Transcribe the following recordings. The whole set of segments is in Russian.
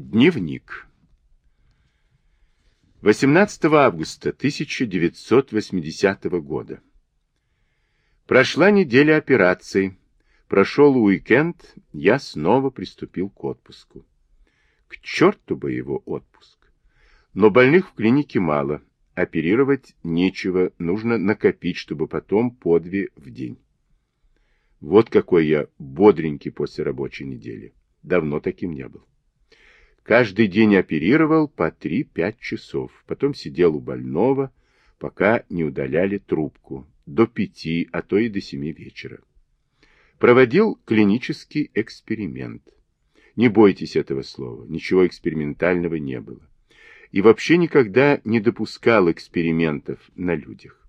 Дневник. 18 августа 1980 года. Прошла неделя операций. Прошел уикенд, я снова приступил к отпуску. К черту бы его отпуск. Но больных в клинике мало. Оперировать нечего, нужно накопить, чтобы потом по две в день. Вот какой я бодренький после рабочей недели. Давно таким не был. Каждый день оперировал по 3-5 часов, потом сидел у больного, пока не удаляли трубку, до 5, а то и до 7 вечера. Проводил клинический эксперимент. Не бойтесь этого слова, ничего экспериментального не было. И вообще никогда не допускал экспериментов на людях.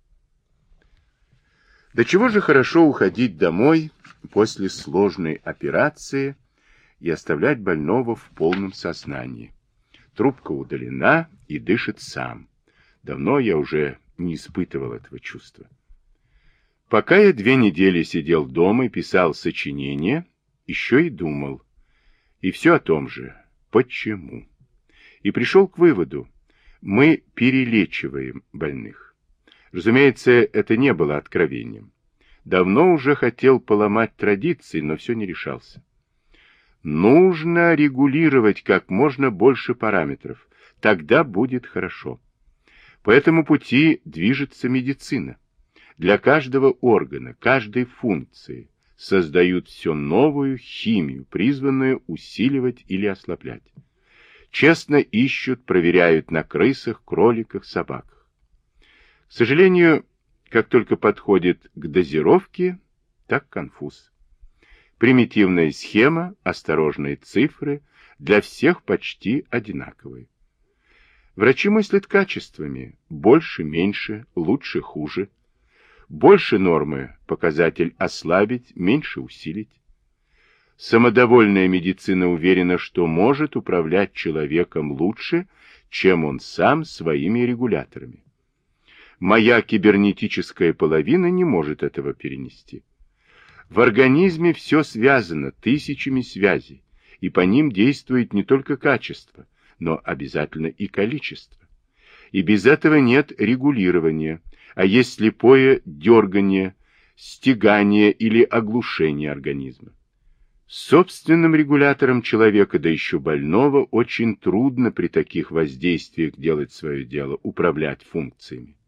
До чего же хорошо уходить домой после сложной операции, и оставлять больного в полном сознании. Трубка удалена и дышит сам. Давно я уже не испытывал этого чувства. Пока я две недели сидел дома и писал сочинения, еще и думал. И все о том же. Почему? И пришел к выводу. Мы перелечиваем больных. Разумеется, это не было откровением. Давно уже хотел поломать традиции, но все не решался. Нужно регулировать как можно больше параметров. Тогда будет хорошо. По этому пути движется медицина. Для каждого органа, каждой функции создают все новую химию, призванную усиливать или ослаблять. Честно ищут, проверяют на крысах, кроликах, собаках. К сожалению, как только подходит к дозировке, так конфуз. Примитивная схема, осторожные цифры, для всех почти одинаковые. Врачи мыслят качествами, больше, меньше, лучше, хуже. Больше нормы, показатель ослабить, меньше усилить. Самодовольная медицина уверена, что может управлять человеком лучше, чем он сам своими регуляторами. Моя кибернетическая половина не может этого перенести. В организме все связано тысячами связей, и по ним действует не только качество, но обязательно и количество. И без этого нет регулирования, а есть слепое дергание, стегание или оглушение организма. Собственным регулятором человека, да еще больного, очень трудно при таких воздействиях делать свое дело, управлять функциями.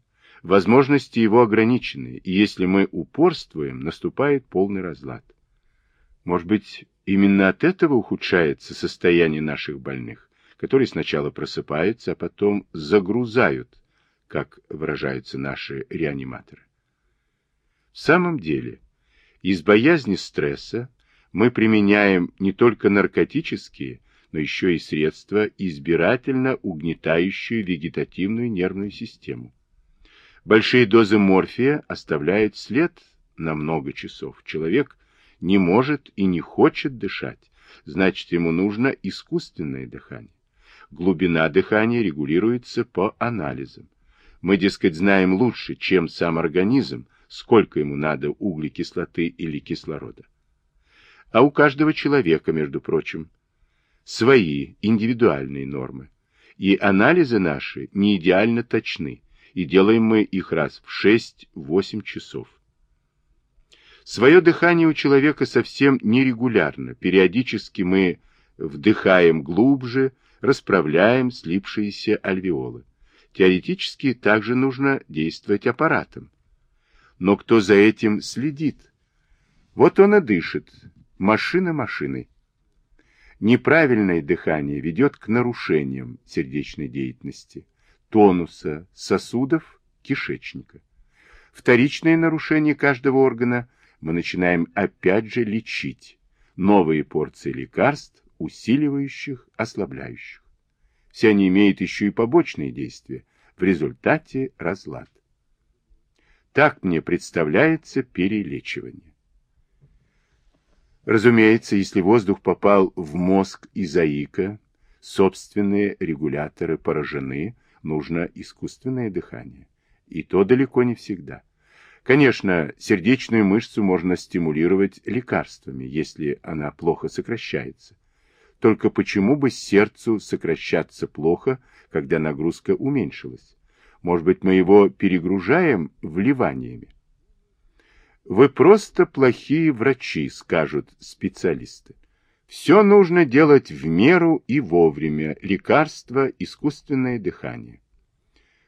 Возможности его ограничены, и если мы упорствуем, наступает полный разлад. Может быть, именно от этого ухудшается состояние наших больных, которые сначала просыпаются, а потом загрузают, как выражаются наши реаниматоры. В самом деле, из боязни стресса мы применяем не только наркотические, но еще и средства, избирательно угнетающие вегетативную нервную систему. Большие дозы морфия оставляют след на много часов. Человек не может и не хочет дышать, значит, ему нужно искусственное дыхание. Глубина дыхания регулируется по анализам. Мы, дескать, знаем лучше, чем сам организм, сколько ему надо углекислоты или кислорода. А у каждого человека, между прочим, свои индивидуальные нормы. И анализы наши не идеально точны, и делаем мы их раз в 6-8 часов. Свое дыхание у человека совсем нерегулярно. Периодически мы вдыхаем глубже, расправляем слипшиеся альвеолы. Теоретически также нужно действовать аппаратом. Но кто за этим следит? Вот он и дышит, машина машиной. Неправильное дыхание ведет к нарушениям сердечной деятельности тонуса сосудов кишечника. Вторичное нарушение каждого органа мы начинаем опять же лечить. Новые порции лекарств, усиливающих, ослабляющих. Все они имеют еще и побочные действия. В результате разлад. Так мне представляется перелечивание. Разумеется, если воздух попал в мозг и заика, собственные регуляторы поражены, нужно искусственное дыхание. И то далеко не всегда. Конечно, сердечную мышцу можно стимулировать лекарствами, если она плохо сокращается. Только почему бы сердцу сокращаться плохо, когда нагрузка уменьшилась? Может быть, мы его перегружаем вливаниями? Вы просто плохие врачи, скажут специалисты. Все нужно делать в меру и вовремя. Лекарство, искусственное дыхание.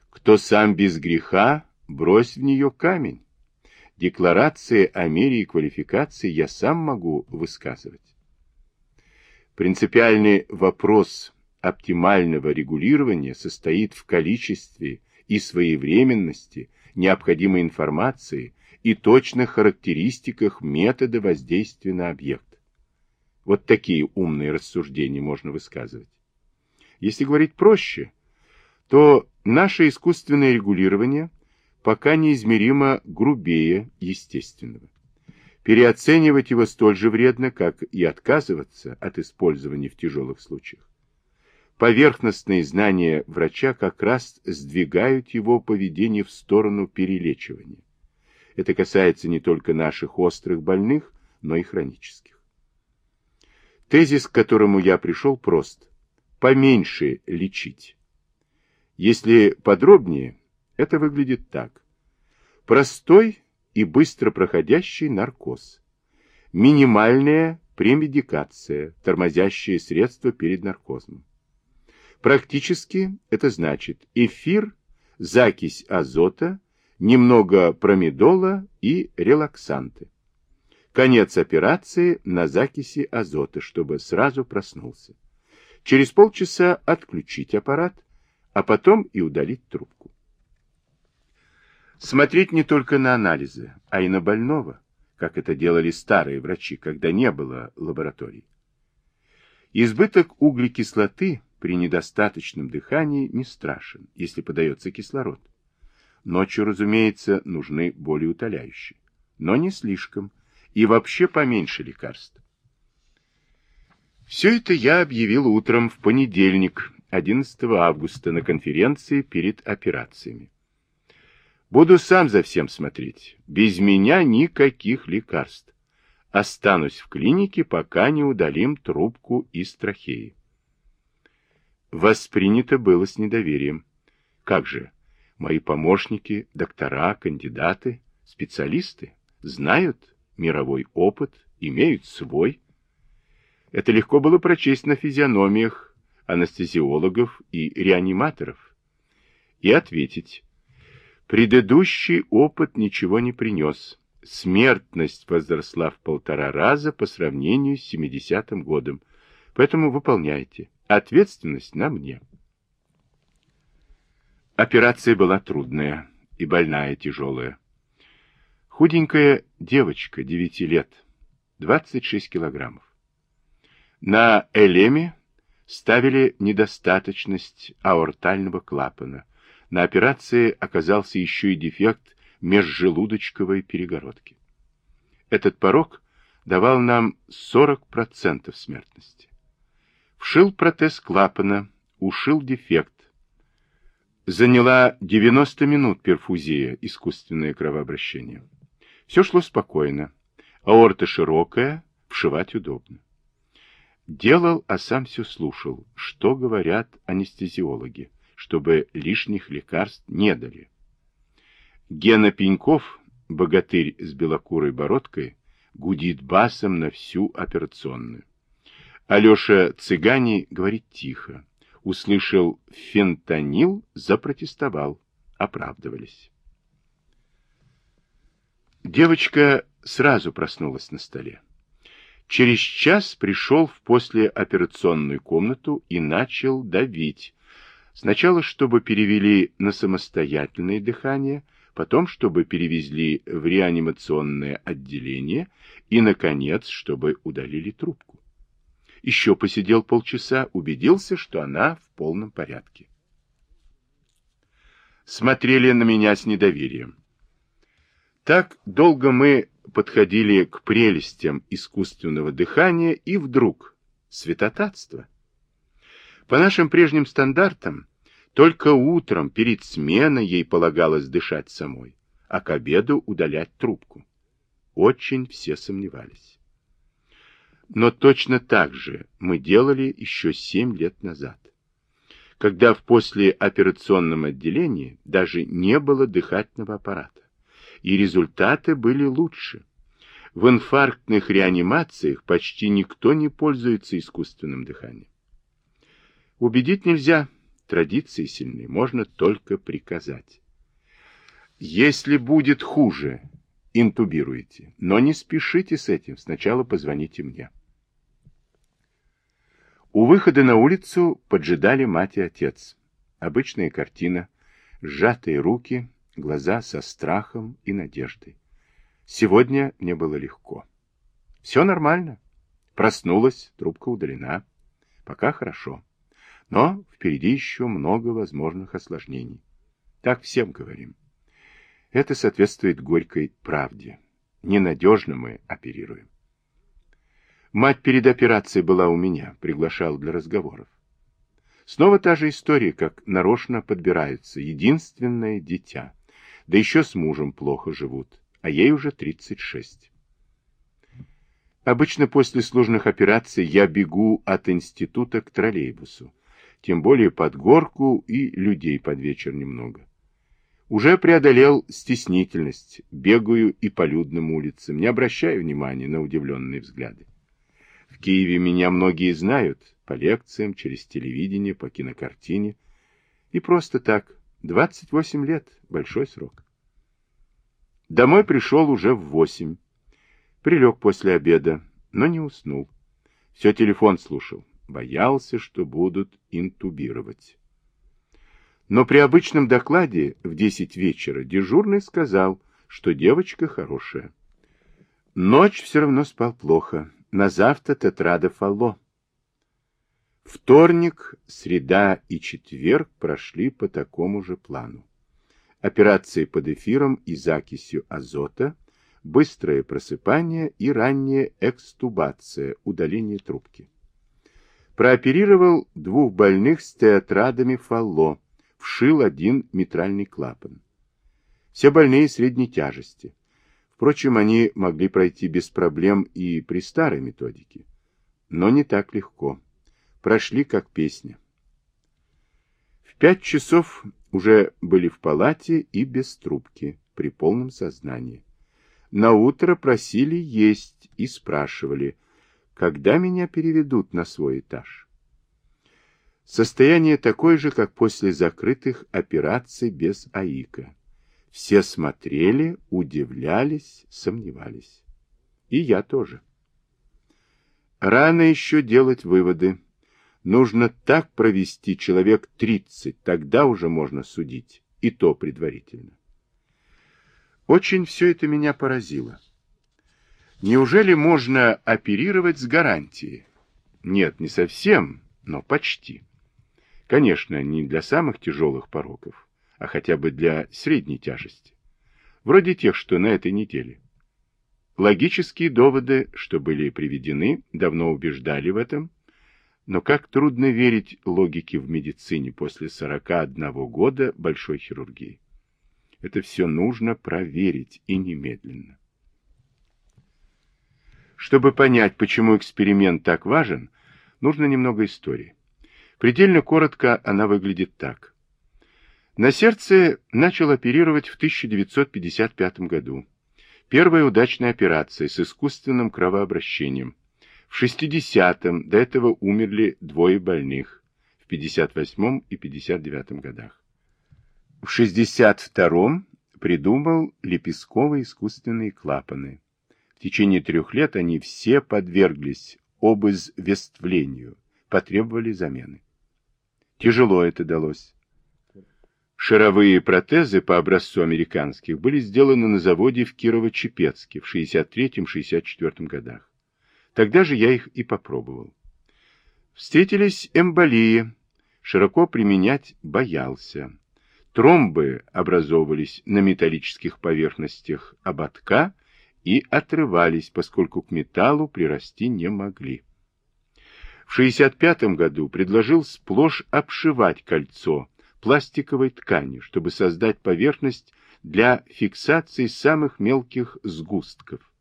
Кто сам без греха, брось в нее камень. Декларации о мере и квалификации я сам могу высказывать. Принципиальный вопрос оптимального регулирования состоит в количестве и своевременности необходимой информации и точных характеристиках метода воздействия на объект. Вот такие умные рассуждения можно высказывать. Если говорить проще, то наше искусственное регулирование пока неизмеримо грубее естественного. Переоценивать его столь же вредно, как и отказываться от использования в тяжелых случаях. Поверхностные знания врача как раз сдвигают его поведение в сторону перелечивания. Это касается не только наших острых больных, но и хронических. Тезис, к которому я пришел, прост. Поменьше лечить. Если подробнее, это выглядит так. Простой и быстро проходящий наркоз. Минимальная премедикация, тормозящее средство перед наркозом. Практически это значит эфир, закись азота, немного промедола и релаксанты. Конец операции на закиси азота, чтобы сразу проснулся. Через полчаса отключить аппарат, а потом и удалить трубку. Смотреть не только на анализы, а и на больного, как это делали старые врачи, когда не было лабораторий. Избыток углекислоты при недостаточном дыхании не страшен, если подается кислород. Ночью, разумеется, нужны болеутоляющие, но не слишком, и вообще поменьше лекарств. Все это я объявил утром в понедельник, 11 августа, на конференции перед операциями. Буду сам за всем смотреть. Без меня никаких лекарств. Останусь в клинике, пока не удалим трубку из трахеи. Воспринято было с недоверием. Как же, мои помощники, доктора, кандидаты, специалисты знают мировой опыт, имеют свой. Это легко было прочесть на физиономиях анестезиологов и реаниматоров и ответить, Предыдущий опыт ничего не принес. Смертность возросла в полтора раза по сравнению с 70-м годом. Поэтому выполняйте. Ответственность на мне. Операция была трудная и больная тяжелая. Худенькая девочка, 9 лет, 26 килограммов. На элеме ставили недостаточность аортального клапана, на операции оказался еще и дефект межжелудочковой перегородки. Этот порог давал нам 40% смертности. Вшил протез клапана, ушил дефект. Заняла 90 минут перфузия, искусственное кровообращение. Все шло спокойно. Аорта широкая, вшивать удобно. Делал, а сам все слушал, что говорят анестезиологи чтобы лишних лекарств не дали. Гена Пеньков, богатырь с белокурой бородкой, гудит басом на всю операционную. Алеша Цыгани говорит тихо. Услышал фентанил, запротестовал. Оправдывались. Девочка сразу проснулась на столе. Через час пришел в послеоперационную комнату и начал давить, Сначала, чтобы перевели на самостоятельное дыхание, потом, чтобы перевезли в реанимационное отделение и, наконец, чтобы удалили трубку. Еще посидел полчаса, убедился, что она в полном порядке. Смотрели на меня с недоверием. Так долго мы подходили к прелестям искусственного дыхания, и вдруг святотатство. По нашим прежним стандартам, только утром перед сменой ей полагалось дышать самой, а к обеду удалять трубку. Очень все сомневались. Но точно так же мы делали еще 7 лет назад, когда в послеоперационном отделении даже не было дыхательного аппарата, и результаты были лучше. В инфарктных реанимациях почти никто не пользуется искусственным дыханием. Убедить нельзя, традиции сильны, можно только приказать. Если будет хуже, интубируйте, но не спешите с этим, сначала позвоните мне. У выхода на улицу поджидали мать и отец. Обычная картина, сжатые руки, глаза со страхом и надеждой. Сегодня мне было легко. Все нормально. Проснулась, трубка удалена. Пока хорошо. Но впереди еще много возможных осложнений. Так всем говорим. Это соответствует горькой правде. Ненадежно мы оперируем. Мать перед операцией была у меня, приглашал для разговоров. Снова та же история, как нарочно подбираются. Единственное дитя. Да еще с мужем плохо живут, а ей уже 36. Обычно после сложных операций я бегу от института к троллейбусу. Тем более под горку и людей под вечер немного. Уже преодолел стеснительность, бегаю и по людным улицам, не обращаю внимания на удивленные взгляды. В Киеве меня многие знают по лекциям, через телевидение, по кинокартине. И просто так, 28 лет, большой срок. Домой пришел уже в восемь. Прилег после обеда, но не уснул. Все телефон слушал. Боялся, что будут интубировать. Но при обычном докладе в 10 вечера дежурный сказал, что девочка хорошая. Ночь все равно спал плохо. На завтра тетрада фало. Вторник, среда и четверг прошли по такому же плану. Операции под эфиром и закисью азота, быстрое просыпание и ранняя экстубация, удаление трубки. Прооперировал двух больных с театрадами фалло, вшил один митральный клапан. Все больные средней тяжести. Впрочем, они могли пройти без проблем и при старой методике. Но не так легко. Прошли как песня. В пять часов уже были в палате и без трубки, при полном сознании. На утро просили есть и спрашивали, когда меня переведут на свой этаж. Состояние такое же, как после закрытых операций без АИКа. Все смотрели, удивлялись, сомневались. И я тоже. Рано еще делать выводы. Нужно так провести человек 30, тогда уже можно судить, и то предварительно. Очень все это меня поразило. Неужели можно оперировать с гарантией? Нет, не совсем, но почти. Конечно, не для самых тяжелых пороков а хотя бы для средней тяжести. Вроде тех, что на этой неделе. Логические доводы, что были приведены, давно убеждали в этом, но как трудно верить логике в медицине после 41 года большой хирургии. Это все нужно проверить и немедленно. Чтобы понять, почему эксперимент так важен, нужно немного истории. Предельно коротко она выглядит так. На сердце начал оперировать в 1955 году. Первая удачная операция с искусственным кровообращением. В 60-м до этого умерли двое больных, в 58-м и 59-м годах. В 62-м придумал лепестковые искусственные клапаны. В течение трех лет они все подверглись обызвествлению, потребовали замены. Тяжело это далось. Шаровые протезы по образцу американских были сделаны на заводе в Кирово-Чепецке в 63-64 годах. Тогда же я их и попробовал. Встретились эмболии. Широко применять боялся. Тромбы образовывались на металлических поверхностях ободка и отрывались, поскольку к металлу прирасти не могли. В 65 году предложил сплошь обшивать кольцо, пластиковой ткани, чтобы создать поверхность для фиксации самых мелких сгустков.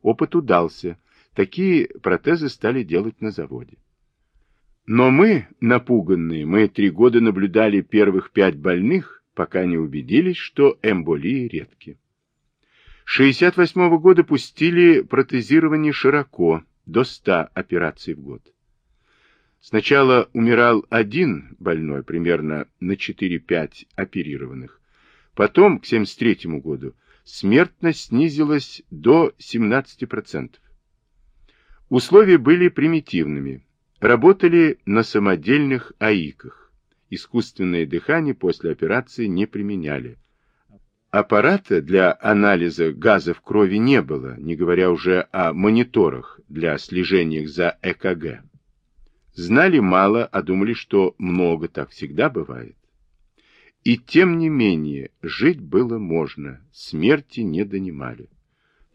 Опыт удался, такие протезы стали делать на заводе. Но мы, напуганные, мы три года наблюдали первых пять больных, пока не убедились, что эмболии редки. 68 -го года пустили протезирование широко, до 100 операций в год. Сначала умирал один больной, примерно на 4-5 оперированных. Потом, к 73 году, смертность снизилась до 17%. Условия были примитивными. Работали на самодельных АИКах. Искусственное дыхание после операции не применяли. Аппарата для анализа газов крови не было, не говоря уже о мониторах для слежения за ЭКГ. Знали мало, а думали, что много, так всегда бывает. И тем не менее, жить было можно, смерти не донимали.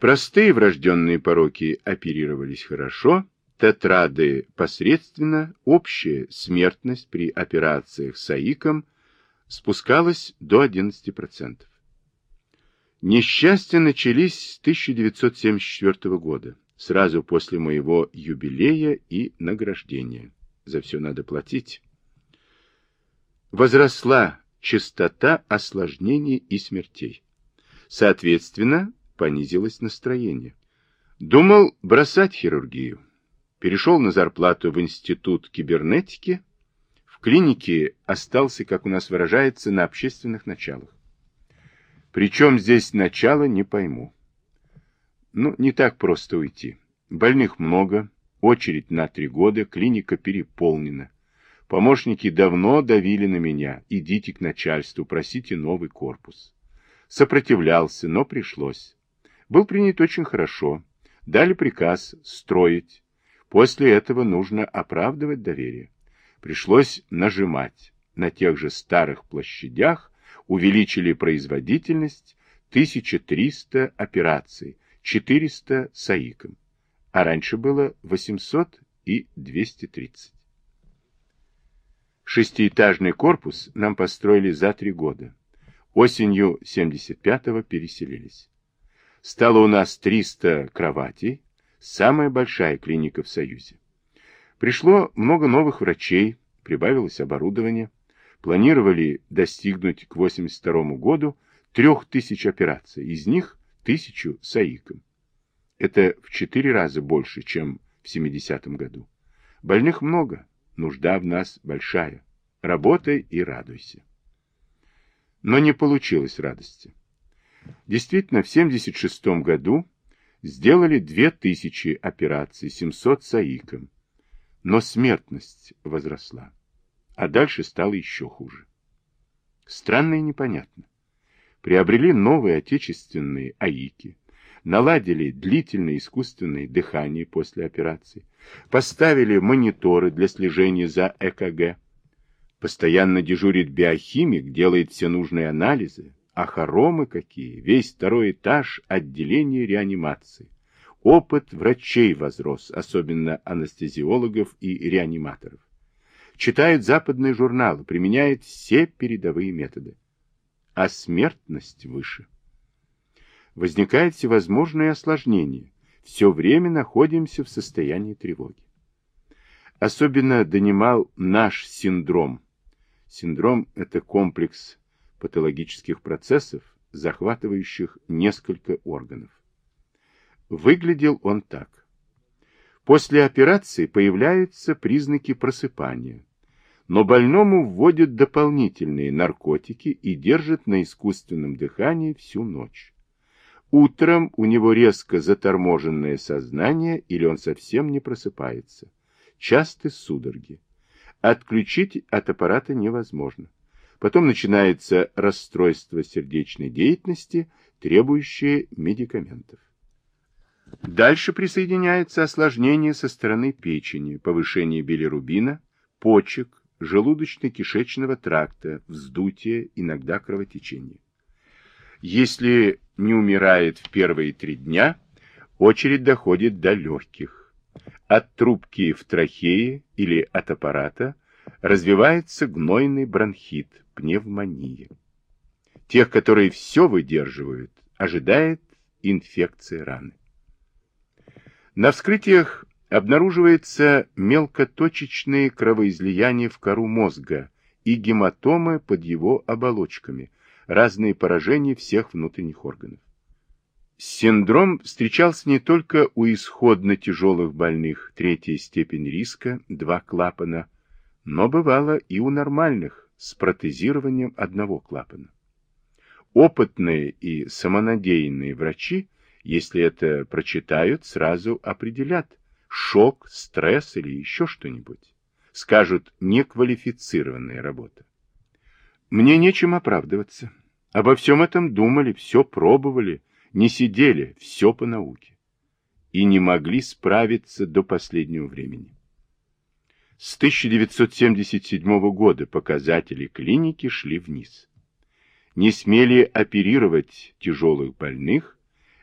Простые врожденные пороки оперировались хорошо, тетрады посредственно, общая смертность при операциях с АИКом спускалась до 11%. Несчастья начались с 1974 года, сразу после моего юбилея и награждения. За все надо платить. Возросла частота осложнений и смертей. Соответственно, понизилось настроение. Думал бросать хирургию. Перешел на зарплату в институт кибернетики. В клинике остался, как у нас выражается, на общественных началах. Причем здесь начало, не пойму. Ну, не так просто уйти. Больных много, очередь на три года, клиника переполнена. Помощники давно давили на меня. Идите к начальству, просите новый корпус. Сопротивлялся, но пришлось. Был принят очень хорошо. Дали приказ строить. После этого нужно оправдывать доверие. Пришлось нажимать. На тех же старых площадях увеличили производительность 1300 операций, 400 с АИКом, а раньше было 800 и 230. Шестиэтажный корпус нам построили за три года. Осенью 75-го переселились. Стало у нас 300 кроватей, самая большая клиника в Союзе. Пришло много новых врачей, прибавилось оборудование. Планировали достигнуть к 82 году 3000 операций, из них 1000 с АИКом. Это в 4 раза больше, чем в 70 году. Больных много, нужда в нас большая. Работай и радуйся. Но не получилось радости. Действительно, в 76 году сделали 2000 операций, 700 с АИКом, но смертность возросла а дальше стало еще хуже. Странно и непонятно. Приобрели новые отечественные АИКи, наладили длительное искусственное дыхание после операции, поставили мониторы для слежения за ЭКГ, постоянно дежурит биохимик, делает все нужные анализы, а хоромы какие, весь второй этаж отделения реанимации. Опыт врачей возрос, особенно анестезиологов и реаниматоров читает западные журналы, применяет все передовые методы. А смертность выше. Возникает всевозможные осложнения. Все время находимся в состоянии тревоги. Особенно донимал наш синдром. Синдром – это комплекс патологических процессов, захватывающих несколько органов. Выглядел он так. После операции появляются признаки просыпания, но больному вводят дополнительные наркотики и держат на искусственном дыхании всю ночь. Утром у него резко заторможенное сознание или он совсем не просыпается. Часты судороги. Отключить от аппарата невозможно. Потом начинается расстройство сердечной деятельности, требующее медикаментов. Дальше присоединяется осложнение со стороны печени, повышение билирубина, почек, желудочно-кишечного тракта, вздутие, иногда кровотечение. Если не умирает в первые три дня, очередь доходит до легких. От трубки в трахее или от аппарата развивается гнойный бронхит, пневмония. Тех, которые все выдерживают, ожидает инфекция раны. На вскрытиях обнаруживается мелкоточечные кровоизлияния в кору мозга и гематомы под его оболочками, разные поражения всех внутренних органов. Синдром встречался не только у исходно тяжелых больных, третья степень риска, два клапана, но бывало и у нормальных с протезированием одного клапана. Опытные и самонадеянные врачи, если это прочитают, сразу определят шок, стресс или еще что-нибудь. Скажут неквалифицированная работа. Мне нечем оправдываться. Обо всем этом думали, все пробовали, не сидели, все по науке. И не могли справиться до последнего времени. С 1977 года показатели клиники шли вниз. Не смели оперировать тяжелых больных,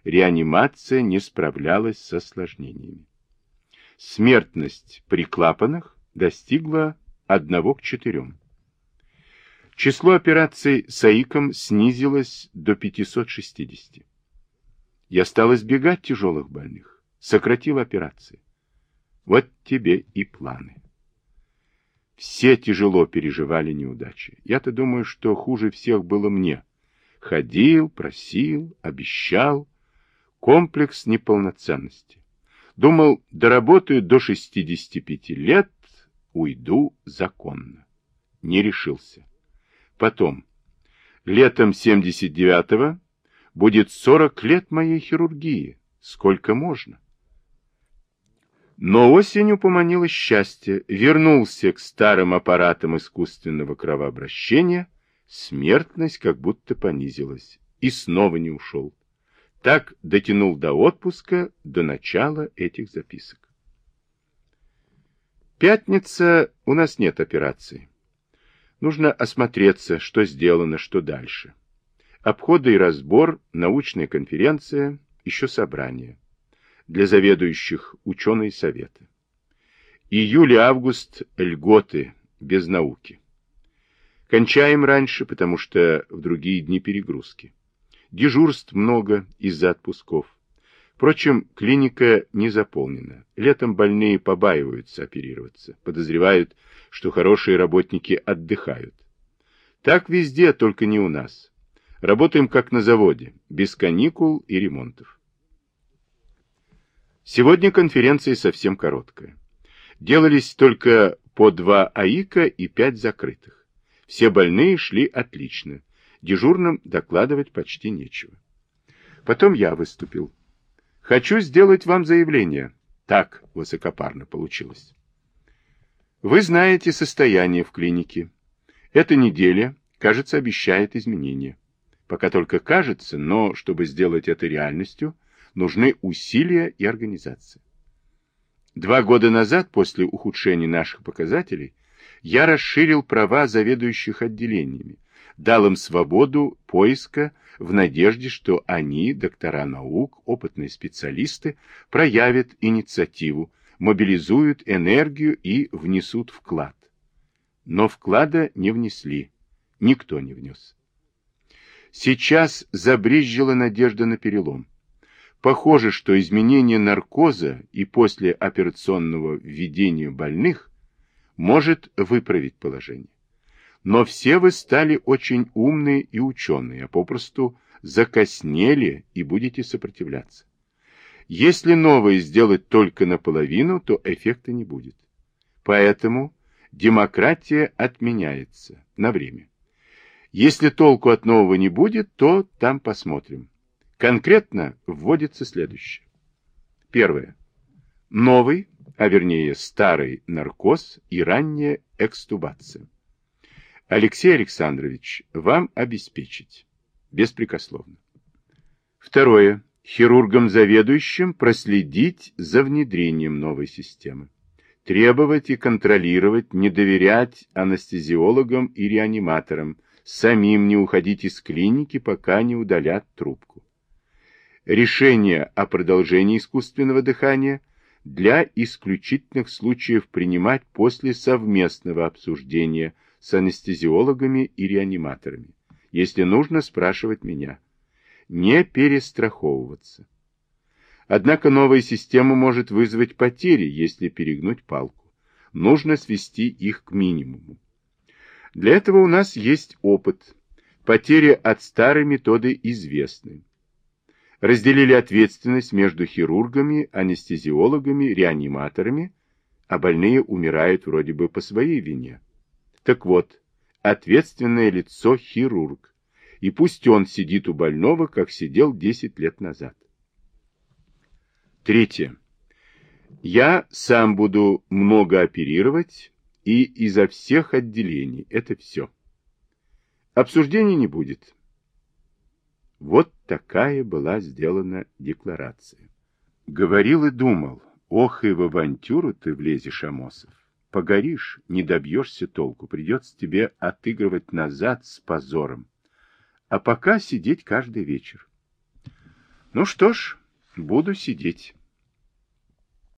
реанимация не справлялась с осложнениями. Смертность при клапанах достигла 1 к 4. Число операций с АИКом снизилось до 560. Я стал избегать тяжелых больных, сократил операции. Вот тебе и планы. Все тяжело переживали неудачи. Я-то думаю, что хуже всех было мне. Ходил, просил, обещал. Комплекс неполноценности. Думал, доработаю до 65 лет, уйду законно. Не решился. Потом, летом 79-го Будет 40 лет моей хирургии. Сколько можно? Но осенью поманило счастье, вернулся к старым аппаратам искусственного кровообращения, смертность как будто понизилась, и снова не ушел. Так дотянул до отпуска, до начала этих записок. Пятница у нас нет операции. Нужно осмотреться, что сделано, что дальше. Обходы и разбор, научная конференция, еще собрание. Для заведующих ученые советы. Июль август льготы, без науки. Кончаем раньше, потому что в другие дни перегрузки. Дежурств много из-за отпусков. Впрочем, клиника не заполнена. Летом больные побаиваются оперироваться, подозревают, что хорошие работники отдыхают. Так везде, только не у нас. Работаем как на заводе, без каникул и ремонтов. Сегодня конференция совсем короткая. Делались только по два АИКа и пять закрытых. Все больные шли отлично. Дежурным докладывать почти нечего. Потом я выступил. Хочу сделать вам заявление. Так высокопарно получилось. Вы знаете состояние в клинике. Эта неделя, кажется, обещает изменения. Пока только кажется, но чтобы сделать это реальностью, нужны усилия и организация. Два года назад, после ухудшения наших показателей, я расширил права заведующих отделениями, дал им свободу поиска в надежде, что они, доктора наук, опытные специалисты, проявят инициативу, мобилизуют энергию и внесут вклад. Но вклада не внесли, никто не внес. Сейчас забрезжила надежда на перелом. Похоже, что изменение наркоза и послеоперационного введения больных может выправить положение. Но все вы стали очень умные и ученые, а попросту закоснели и будете сопротивляться. Если новое сделать только наполовину, то эффекта не будет. Поэтому демократия отменяется на время. Если толку от нового не будет, то там посмотрим. Конкретно вводится следующее. Первое. Новый, а вернее старый наркоз и ранняя экстубация. Алексей Александрович, вам обеспечить. Беспрекословно. Второе. Хирургам-заведующим проследить за внедрением новой системы. Требовать и контролировать, не доверять анестезиологам и реаниматорам, самим не уходить из клиники, пока не удалят трубку. Решение о продолжении искусственного дыхания для исключительных случаев принимать после совместного обсуждения с анестезиологами и реаниматорами. Если нужно, спрашивать меня. Не перестраховываться. Однако новая система может вызвать потери, если перегнуть палку. Нужно свести их к минимуму. Для этого у нас есть опыт. Потери от старой методы известны. Разделили ответственность между хирургами, анестезиологами, реаниматорами, а больные умирают вроде бы по своей вине. Так вот, ответственное лицо хирург, и пусть он сидит у больного, как сидел 10 лет назад. Третье. Я сам буду много оперировать и изо всех отделений. Это все. Обсуждений не будет. Вот такая была сделана декларация. Говорил и думал, ох и в авантюру ты влезешь, Амосов. Погоришь, не добьешься толку, придется тебе отыгрывать назад с позором. А пока сидеть каждый вечер. Ну что ж, буду сидеть.